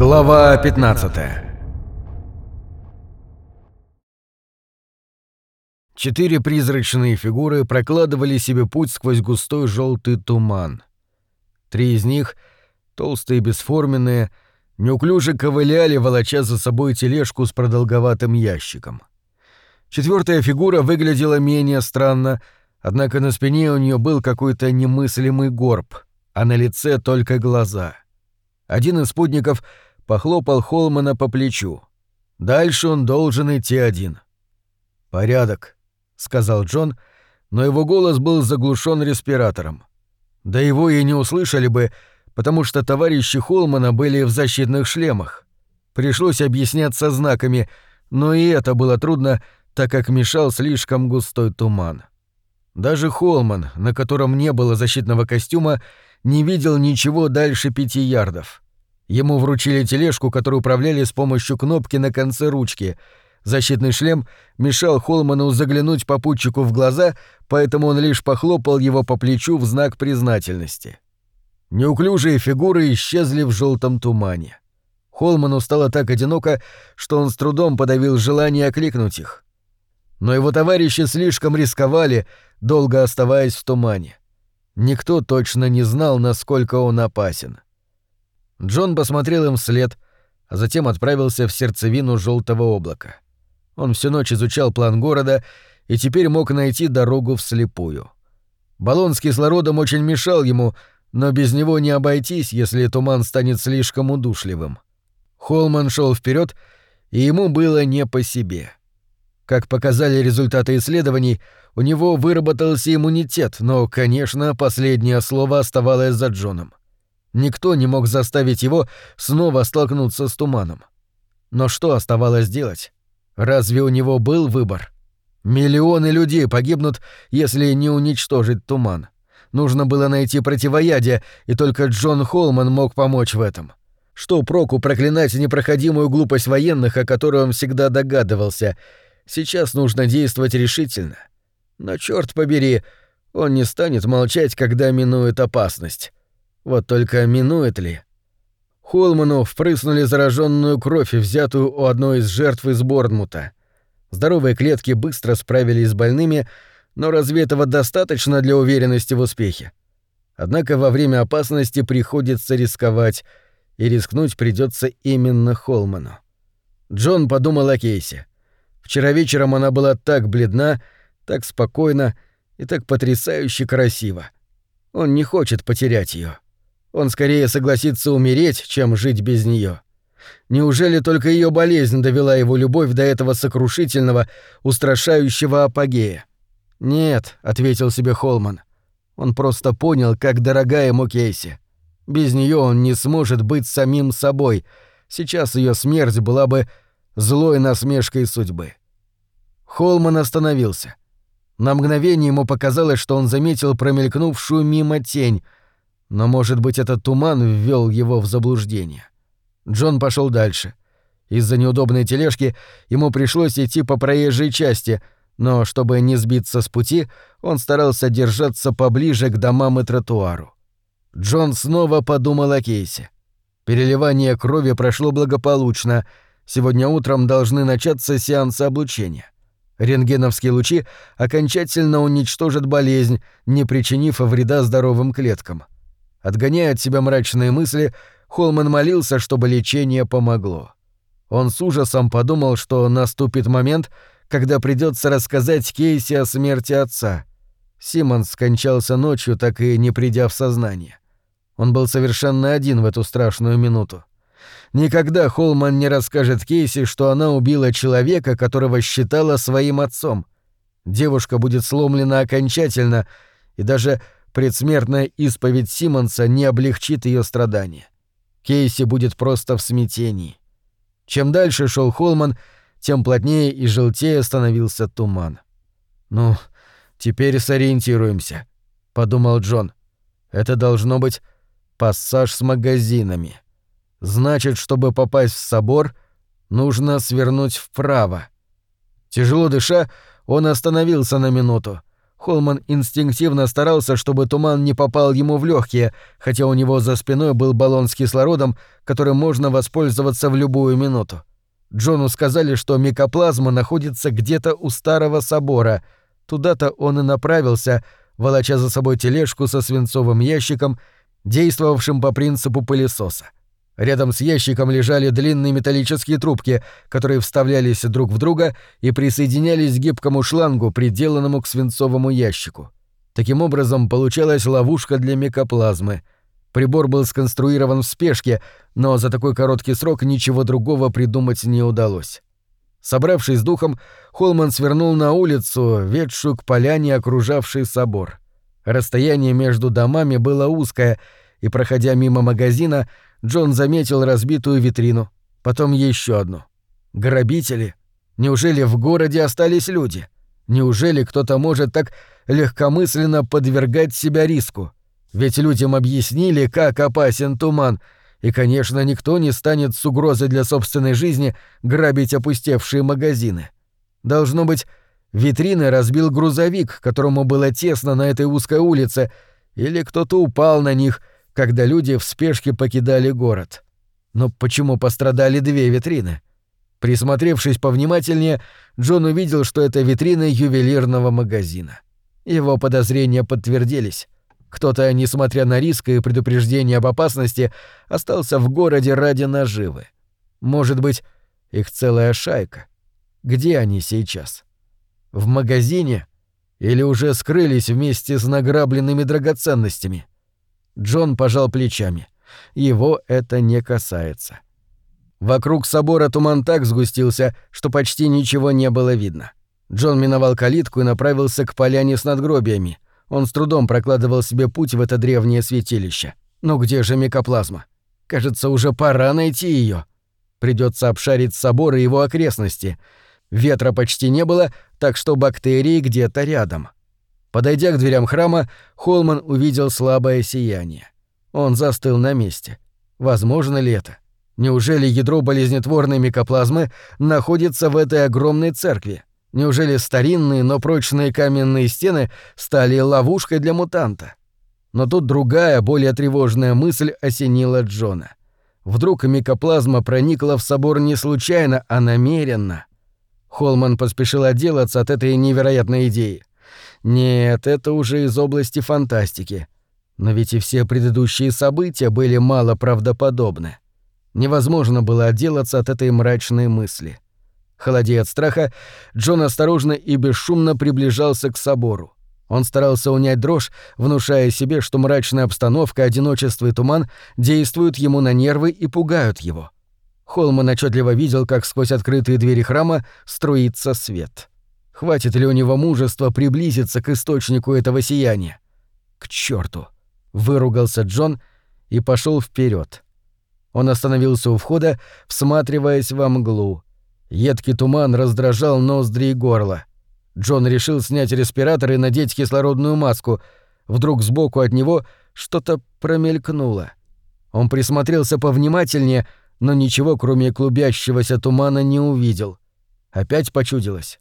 Глава 15 Четыре призрачные фигуры прокладывали себе путь сквозь густой желтый туман. Три из них, толстые и бесформенные, неуклюже ковыляли, волоча за собой тележку с продолговатым ящиком. Четвертая фигура выглядела менее странно, однако на спине у нее был какой-то немыслимый горб, а на лице только глаза. Один из спутников похлопал Холмана по плечу. Дальше он должен идти один. «Порядок», — сказал Джон, но его голос был заглушен респиратором. Да его и не услышали бы, потому что товарищи Холмана были в защитных шлемах. Пришлось объясняться знаками, но и это было трудно, так как мешал слишком густой туман. Даже Холман, на котором не было защитного костюма, не видел ничего дальше пяти ярдов. Ему вручили тележку, которую управляли с помощью кнопки на конце ручки. Защитный шлем мешал Холману заглянуть попутчику в глаза, поэтому он лишь похлопал его по плечу в знак признательности. Неуклюжие фигуры исчезли в желтом тумане. Холману стало так одиноко, что он с трудом подавил желание окликнуть их. Но его товарищи слишком рисковали, долго оставаясь в тумане. Никто точно не знал, насколько он опасен. Джон посмотрел им вслед, а затем отправился в сердцевину желтого облака. Он всю ночь изучал план города и теперь мог найти дорогу вслепую. Баллон с кислородом очень мешал ему, но без него не обойтись, если туман станет слишком удушливым. Холман шел вперед, и ему было не по себе. Как показали результаты исследований, у него выработался иммунитет, но, конечно, последнее слово оставалось за Джоном. Никто не мог заставить его снова столкнуться с туманом. Но что оставалось делать? Разве у него был выбор? Миллионы людей погибнут, если не уничтожить туман. Нужно было найти противоядие, и только Джон Холман мог помочь в этом. Что проку проклинать непроходимую глупость военных, о которой он всегда догадывался? Сейчас нужно действовать решительно. Но черт побери, он не станет молчать, когда минует опасность. Вот только минует ли? Холману впрыснули зараженную кровь, взятую у одной из жертв из Борнмута. Здоровые клетки быстро справились с больными, но разве этого достаточно для уверенности в успехе? Однако во время опасности приходится рисковать, и рискнуть придется именно Холману. Джон подумал о Кейсе. Вчера вечером она была так бледна, так спокойна и так потрясающе красива. Он не хочет потерять ее. Он скорее согласится умереть, чем жить без нее. Неужели только ее болезнь довела его любовь до этого сокрушительного, устрашающего апогея? Нет, ответил себе Холман. Он просто понял, как дорога ему Кейси. Без нее он не сможет быть самим собой. Сейчас ее смерть была бы злой насмешкой судьбы. Холман остановился. На мгновение ему показалось, что он заметил промелькнувшую мимо тень — но, может быть, этот туман ввел его в заблуждение. Джон пошел дальше. Из-за неудобной тележки ему пришлось идти по проезжей части, но, чтобы не сбиться с пути, он старался держаться поближе к домам и тротуару. Джон снова подумал о кейсе. Переливание крови прошло благополучно. Сегодня утром должны начаться сеансы облучения. Рентгеновские лучи окончательно уничтожат болезнь, не причинив вреда здоровым клеткам. Отгоняя от себя мрачные мысли, Холман молился, чтобы лечение помогло. Он с ужасом подумал, что наступит момент, когда придется рассказать Кейси о смерти отца. Симмонс скончался ночью, так и не придя в сознание. Он был совершенно один в эту страшную минуту. Никогда Холман не расскажет Кейси, что она убила человека, которого считала своим отцом. Девушка будет сломлена окончательно, и даже предсмертная исповедь Симмонса не облегчит ее страдания. Кейси будет просто в смятении. Чем дальше шел Холман, тем плотнее и желтее становился туман. «Ну, теперь сориентируемся», — подумал Джон. «Это должно быть пассаж с магазинами. Значит, чтобы попасть в собор, нужно свернуть вправо». Тяжело дыша, он остановился на минуту — Холман инстинктивно старался, чтобы туман не попал ему в легкие, хотя у него за спиной был баллон с кислородом, которым можно воспользоваться в любую минуту. Джону сказали, что микоплазма находится где-то у старого собора. Туда-то он и направился, волоча за собой тележку со свинцовым ящиком, действовавшим по принципу пылесоса. Рядом с ящиком лежали длинные металлические трубки, которые вставлялись друг в друга и присоединялись к гибкому шлангу, приделанному к свинцовому ящику. Таким образом, получалась ловушка для микоплазмы. Прибор был сконструирован в спешке, но за такой короткий срок ничего другого придумать не удалось. Собравшись с духом, Холман свернул на улицу, ведшую к поляне, окружавшей собор. Расстояние между домами было узкое, и, проходя мимо магазина, Джон заметил разбитую витрину, потом еще одну. Грабители? Неужели в городе остались люди? Неужели кто-то может так легкомысленно подвергать себя риску? Ведь людям объяснили, как опасен туман, и, конечно, никто не станет с угрозой для собственной жизни грабить опустевшие магазины. Должно быть, витрины разбил грузовик, которому было тесно на этой узкой улице, или кто-то упал на них — когда люди в спешке покидали город. Но почему пострадали две витрины? Присмотревшись повнимательнее, Джон увидел, что это витрины ювелирного магазина. Его подозрения подтвердились. Кто-то, несмотря на риск и предупреждение об опасности, остался в городе ради наживы. Может быть, их целая шайка. Где они сейчас? В магазине? Или уже скрылись вместе с награбленными драгоценностями? Джон пожал плечами. Его это не касается. Вокруг собора туман так сгустился, что почти ничего не было видно. Джон миновал калитку и направился к поляне с надгробиями. Он с трудом прокладывал себе путь в это древнее святилище. Но где же микоплазма? Кажется, уже пора найти ее. Придется обшарить собор и его окрестности. Ветра почти не было, так что бактерии где-то рядом. — Подойдя к дверям храма, Холман увидел слабое сияние. Он застыл на месте. Возможно ли это? Неужели ядро болезнетворной микоплазмы находится в этой огромной церкви? Неужели старинные, но прочные каменные стены стали ловушкой для мутанта? Но тут другая, более тревожная мысль осенила Джона. Вдруг микоплазма проникла в собор не случайно, а намеренно. Холман поспешил отделаться от этой невероятной идеи. Нет, это уже из области фантастики. Но ведь и все предыдущие события были мало правдоподобны. Невозможно было отделаться от этой мрачной мысли. Холодея от страха, Джон осторожно и бесшумно приближался к собору. Он старался унять дрожь, внушая себе, что мрачная обстановка, одиночество и туман действуют ему на нервы и пугают его. Холман отчетливо видел, как сквозь открытые двери храма струится свет. Хватит ли у него мужества приблизиться к источнику этого сияния? К черту! Выругался Джон и пошел вперед. Он остановился у входа, всматриваясь во мглу. Едкий туман раздражал ноздри и горло. Джон решил снять респиратор и надеть кислородную маску. Вдруг сбоку от него что-то промелькнуло. Он присмотрелся повнимательнее, но ничего, кроме клубящегося тумана, не увидел. Опять почудилось.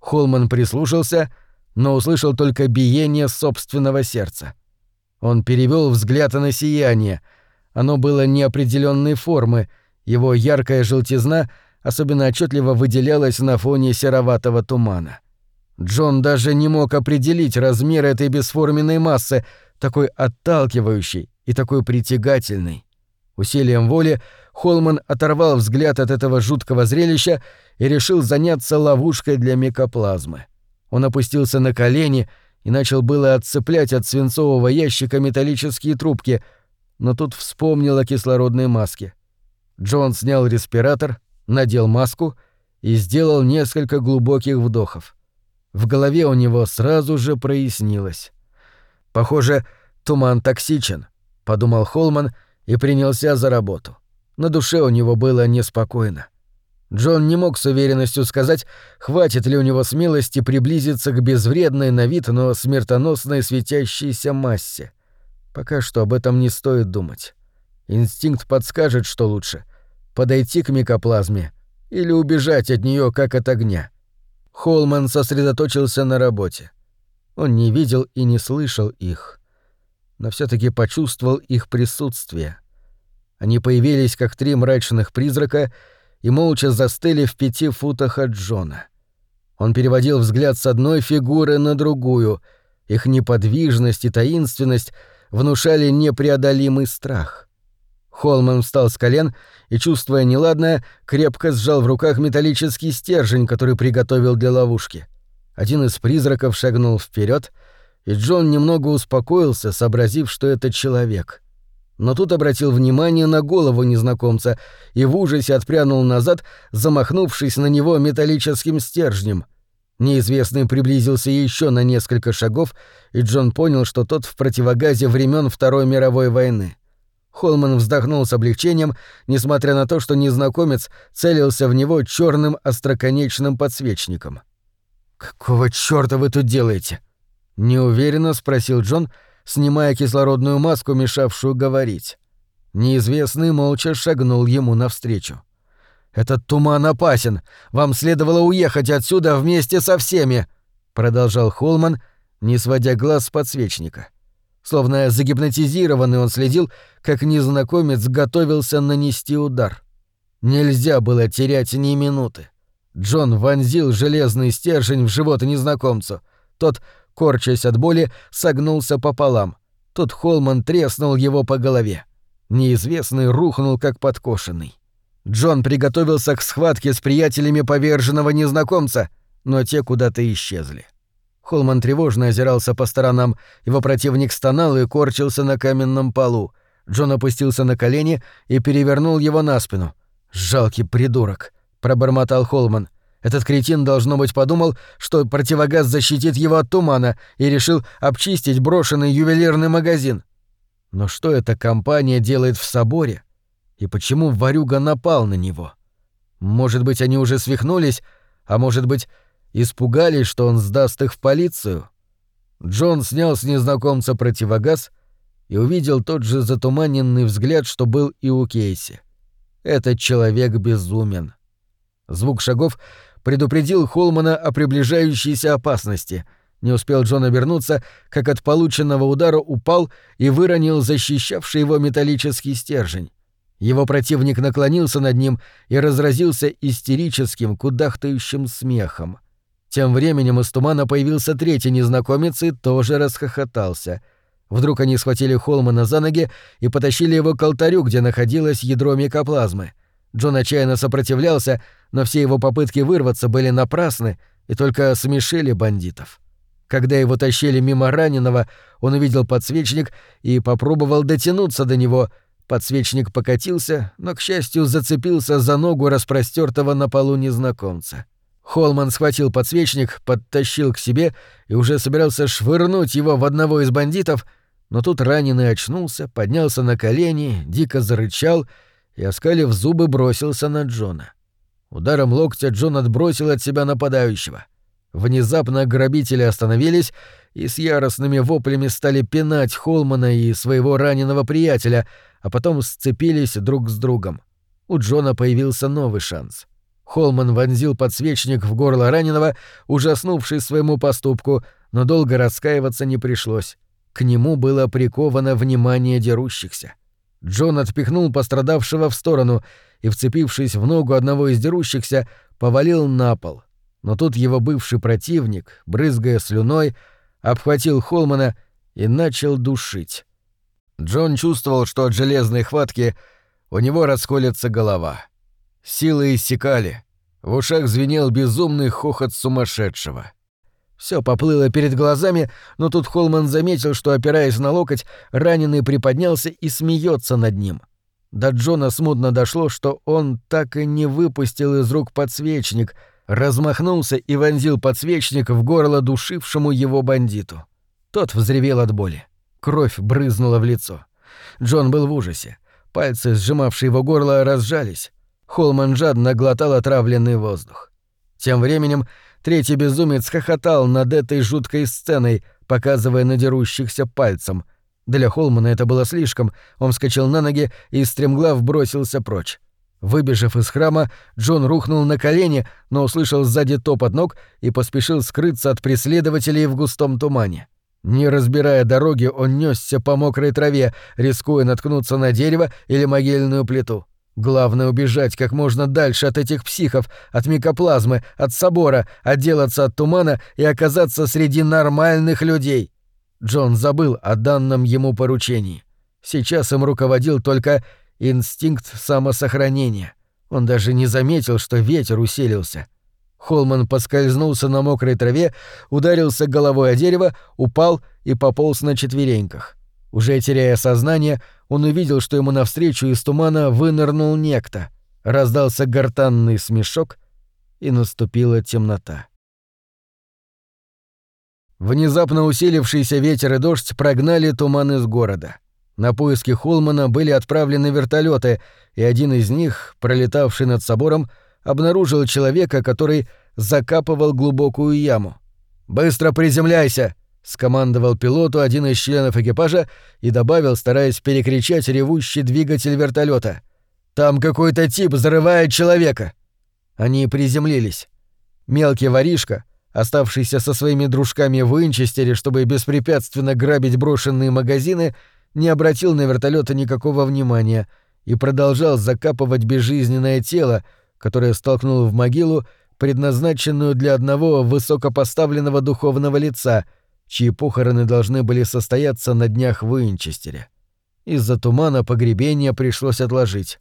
Холман прислушался, но услышал только биение собственного сердца. Он перевел взгляд на сияние. Оно было неопределенной формы, его яркая желтизна особенно отчетливо выделялась на фоне сероватого тумана. Джон даже не мог определить размер этой бесформенной массы, такой отталкивающей и такой притягательной. Усилием воли Холман оторвал взгляд от этого жуткого зрелища и решил заняться ловушкой для микоплазмы. Он опустился на колени и начал было отцеплять от свинцового ящика металлические трубки, но тут вспомнил о кислородной маске. Джон снял респиратор, надел маску и сделал несколько глубоких вдохов. В голове у него сразу же прояснилось. «Похоже, туман токсичен», — подумал Холман и принялся за работу. На душе у него было неспокойно. Джон не мог с уверенностью сказать, хватит ли у него смелости приблизиться к безвредной на вид, но смертоносной светящейся массе. Пока что об этом не стоит думать. Инстинкт подскажет, что лучше — подойти к микоплазме или убежать от нее как от огня. Холман сосредоточился на работе. Он не видел и не слышал их, но все таки почувствовал их присутствие. Они появились, как три мрачных призрака, и молча застыли в пяти футах от Джона. Он переводил взгляд с одной фигуры на другую. Их неподвижность и таинственность внушали непреодолимый страх. Холман встал с колен и, чувствуя неладное, крепко сжал в руках металлический стержень, который приготовил для ловушки. Один из призраков шагнул вперед, и Джон немного успокоился, сообразив, что это человек. Но тут обратил внимание на голову незнакомца и в ужасе отпрянул назад, замахнувшись на него металлическим стержнем. Неизвестный приблизился еще на несколько шагов, и Джон понял, что тот в противогазе времен Второй мировой войны. Холман вздохнул с облегчением, несмотря на то, что незнакомец целился в него черным остроконечным подсвечником. «Какого чёрта вы тут делаете?» — неуверенно спросил Джон, снимая кислородную маску, мешавшую говорить. Неизвестный молча шагнул ему навстречу. «Этот туман опасен. Вам следовало уехать отсюда вместе со всеми», — продолжал Холман, не сводя глаз с подсвечника. Словно загипнотизированный он следил, как незнакомец готовился нанести удар. Нельзя было терять ни минуты. Джон вонзил железный стержень в живот незнакомцу. Тот, корчась от боли, согнулся пополам. Тут Холман треснул его по голове. Неизвестный рухнул, как подкошенный. Джон приготовился к схватке с приятелями поверженного незнакомца, но те куда-то исчезли. Холман тревожно озирался по сторонам, его противник стонал и корчился на каменном полу. Джон опустился на колени и перевернул его на спину. «Жалкий придурок», — пробормотал Холман. Этот кретин, должно быть, подумал, что противогаз защитит его от тумана и решил обчистить брошенный ювелирный магазин. Но что эта компания делает в соборе? И почему Варюга напал на него? Может быть, они уже свихнулись, а может быть, Испугались, что он сдаст их в полицию? Джон снял с незнакомца противогаз и увидел тот же затуманенный взгляд, что был и у Кейси. Этот человек безумен. Звук шагов предупредил Холмана о приближающейся опасности. Не успел Джон обернуться, как от полученного удара упал и выронил защищавший его металлический стержень. Его противник наклонился над ним и разразился истерическим, кудахтающим смехом. Тем временем из тумана появился третий незнакомец и тоже расхохотался. Вдруг они схватили Холмана за ноги и потащили его к алтарю, где находилось ядро микоплазмы. Джон отчаянно сопротивлялся, но все его попытки вырваться были напрасны и только смешили бандитов. Когда его тащили мимо раненого, он увидел подсвечник и попробовал дотянуться до него. Подсвечник покатился, но, к счастью, зацепился за ногу распростертого на полу незнакомца. Холман схватил подсвечник, подтащил к себе и уже собирался швырнуть его в одного из бандитов, но тут раненый очнулся, поднялся на колени, дико зарычал и, оскалив зубы, бросился на Джона. Ударом локтя Джон отбросил от себя нападающего. Внезапно грабители остановились и с яростными воплями стали пинать Холмана и своего раненого приятеля, а потом сцепились друг с другом. У Джона появился новый шанс — Холман вонзил подсвечник в горло раненого, ужаснувшись своему поступку, но долго раскаиваться не пришлось. К нему было приковано внимание дерущихся. Джон отпихнул пострадавшего в сторону и, вцепившись в ногу одного из дерущихся, повалил на пол. Но тут его бывший противник, брызгая слюной, обхватил Холмана и начал душить. Джон чувствовал, что от железной хватки у него расколется голова. Силы иссякали. В ушах звенел безумный хохот сумасшедшего. Все поплыло перед глазами, но тут Холман заметил, что, опираясь на локоть, раненый приподнялся и смеется над ним. До Джона смутно дошло, что он так и не выпустил из рук подсвечник, размахнулся и вонзил подсвечник в горло душившему его бандиту. Тот взревел от боли. Кровь брызнула в лицо. Джон был в ужасе. Пальцы, сжимавшие его горло, разжались. Холман жадно глотал отравленный воздух. Тем временем третий безумец хохотал над этой жуткой сценой, показывая на дерущихся пальцем. Для Холмана это было слишком, он вскочил на ноги и стремглав бросился прочь. Выбежав из храма, Джон рухнул на колени, но услышал сзади топот ног и поспешил скрыться от преследователей в густом тумане. Не разбирая дороги, он несся по мокрой траве, рискуя наткнуться на дерево или могильную плиту. Главное убежать как можно дальше от этих психов, от микоплазмы, от собора, отделаться от тумана и оказаться среди нормальных людей. Джон забыл о данном ему поручении. Сейчас им руководил только инстинкт самосохранения. Он даже не заметил, что ветер усилился. Холман поскользнулся на мокрой траве, ударился головой о дерево, упал и пополз на четвереньках. Уже теряя сознание, он увидел, что ему навстречу из тумана вынырнул некто. Раздался гортанный смешок, и наступила темнота. Внезапно усилившийся ветер и дождь прогнали туман из города. На поиски Холмана были отправлены вертолеты, и один из них, пролетавший над собором, обнаружил человека, который закапывал глубокую яму. «Быстро приземляйся!» — скомандовал пилоту один из членов экипажа и добавил, стараясь перекричать ревущий двигатель вертолета. «Там какой-то тип взрывает человека!» Они приземлились. Мелкий воришка, оставшийся со своими дружками в Уинчестере, чтобы беспрепятственно грабить брошенные магазины, не обратил на вертолеты никакого внимания и продолжал закапывать безжизненное тело, которое столкнул в могилу, предназначенную для одного высокопоставленного духовного лица, чьи похороны должны были состояться на днях в Уинчестере. Из-за тумана погребение пришлось отложить.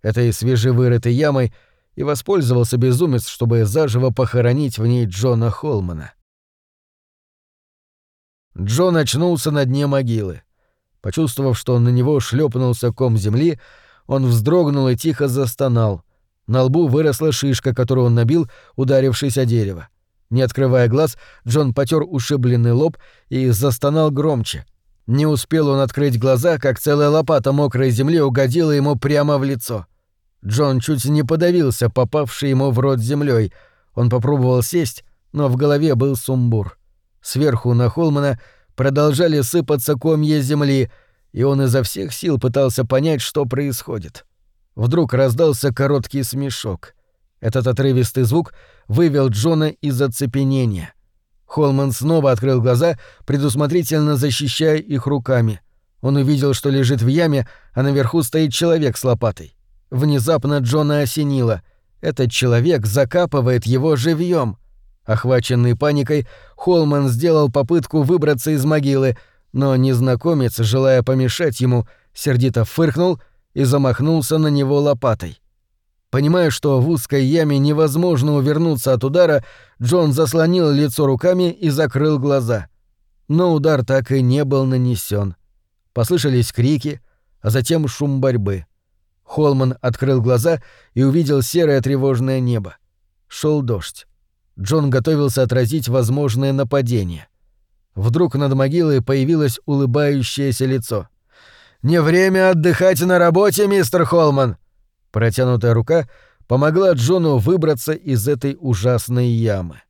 Этой свежевырытой ямой и воспользовался безумец, чтобы заживо похоронить в ней Джона Холмана. Джон очнулся на дне могилы. Почувствовав, что на него шлепнулся ком земли, он вздрогнул и тихо застонал. На лбу выросла шишка, которую он набил, ударившись о дерево. Не открывая глаз, Джон потер ушибленный лоб и застонал громче. Не успел он открыть глаза, как целая лопата мокрой земли угодила ему прямо в лицо. Джон чуть не подавился, попавший ему в рот землей. Он попробовал сесть, но в голове был сумбур. Сверху на Холмана продолжали сыпаться комья земли, и он изо всех сил пытался понять, что происходит. Вдруг раздался короткий смешок. Этот отрывистый звук вывел Джона из оцепенения. Холман снова открыл глаза, предусмотрительно защищая их руками. Он увидел, что лежит в яме, а наверху стоит человек с лопатой. Внезапно Джона осенило. Этот человек закапывает его живьем. Охваченный паникой, Холман сделал попытку выбраться из могилы, но незнакомец, желая помешать ему, сердито фыркнул — и замахнулся на него лопатой. Понимая, что в узкой яме невозможно увернуться от удара, Джон заслонил лицо руками и закрыл глаза. Но удар так и не был нанесен. Послышались крики, а затем шум борьбы. Холман открыл глаза и увидел серое тревожное небо. Шел дождь. Джон готовился отразить возможное нападение. Вдруг над могилой появилось улыбающееся лицо. Не время отдыхать на работе, мистер Холман!» Протянутая рука помогла Джону выбраться из этой ужасной ямы.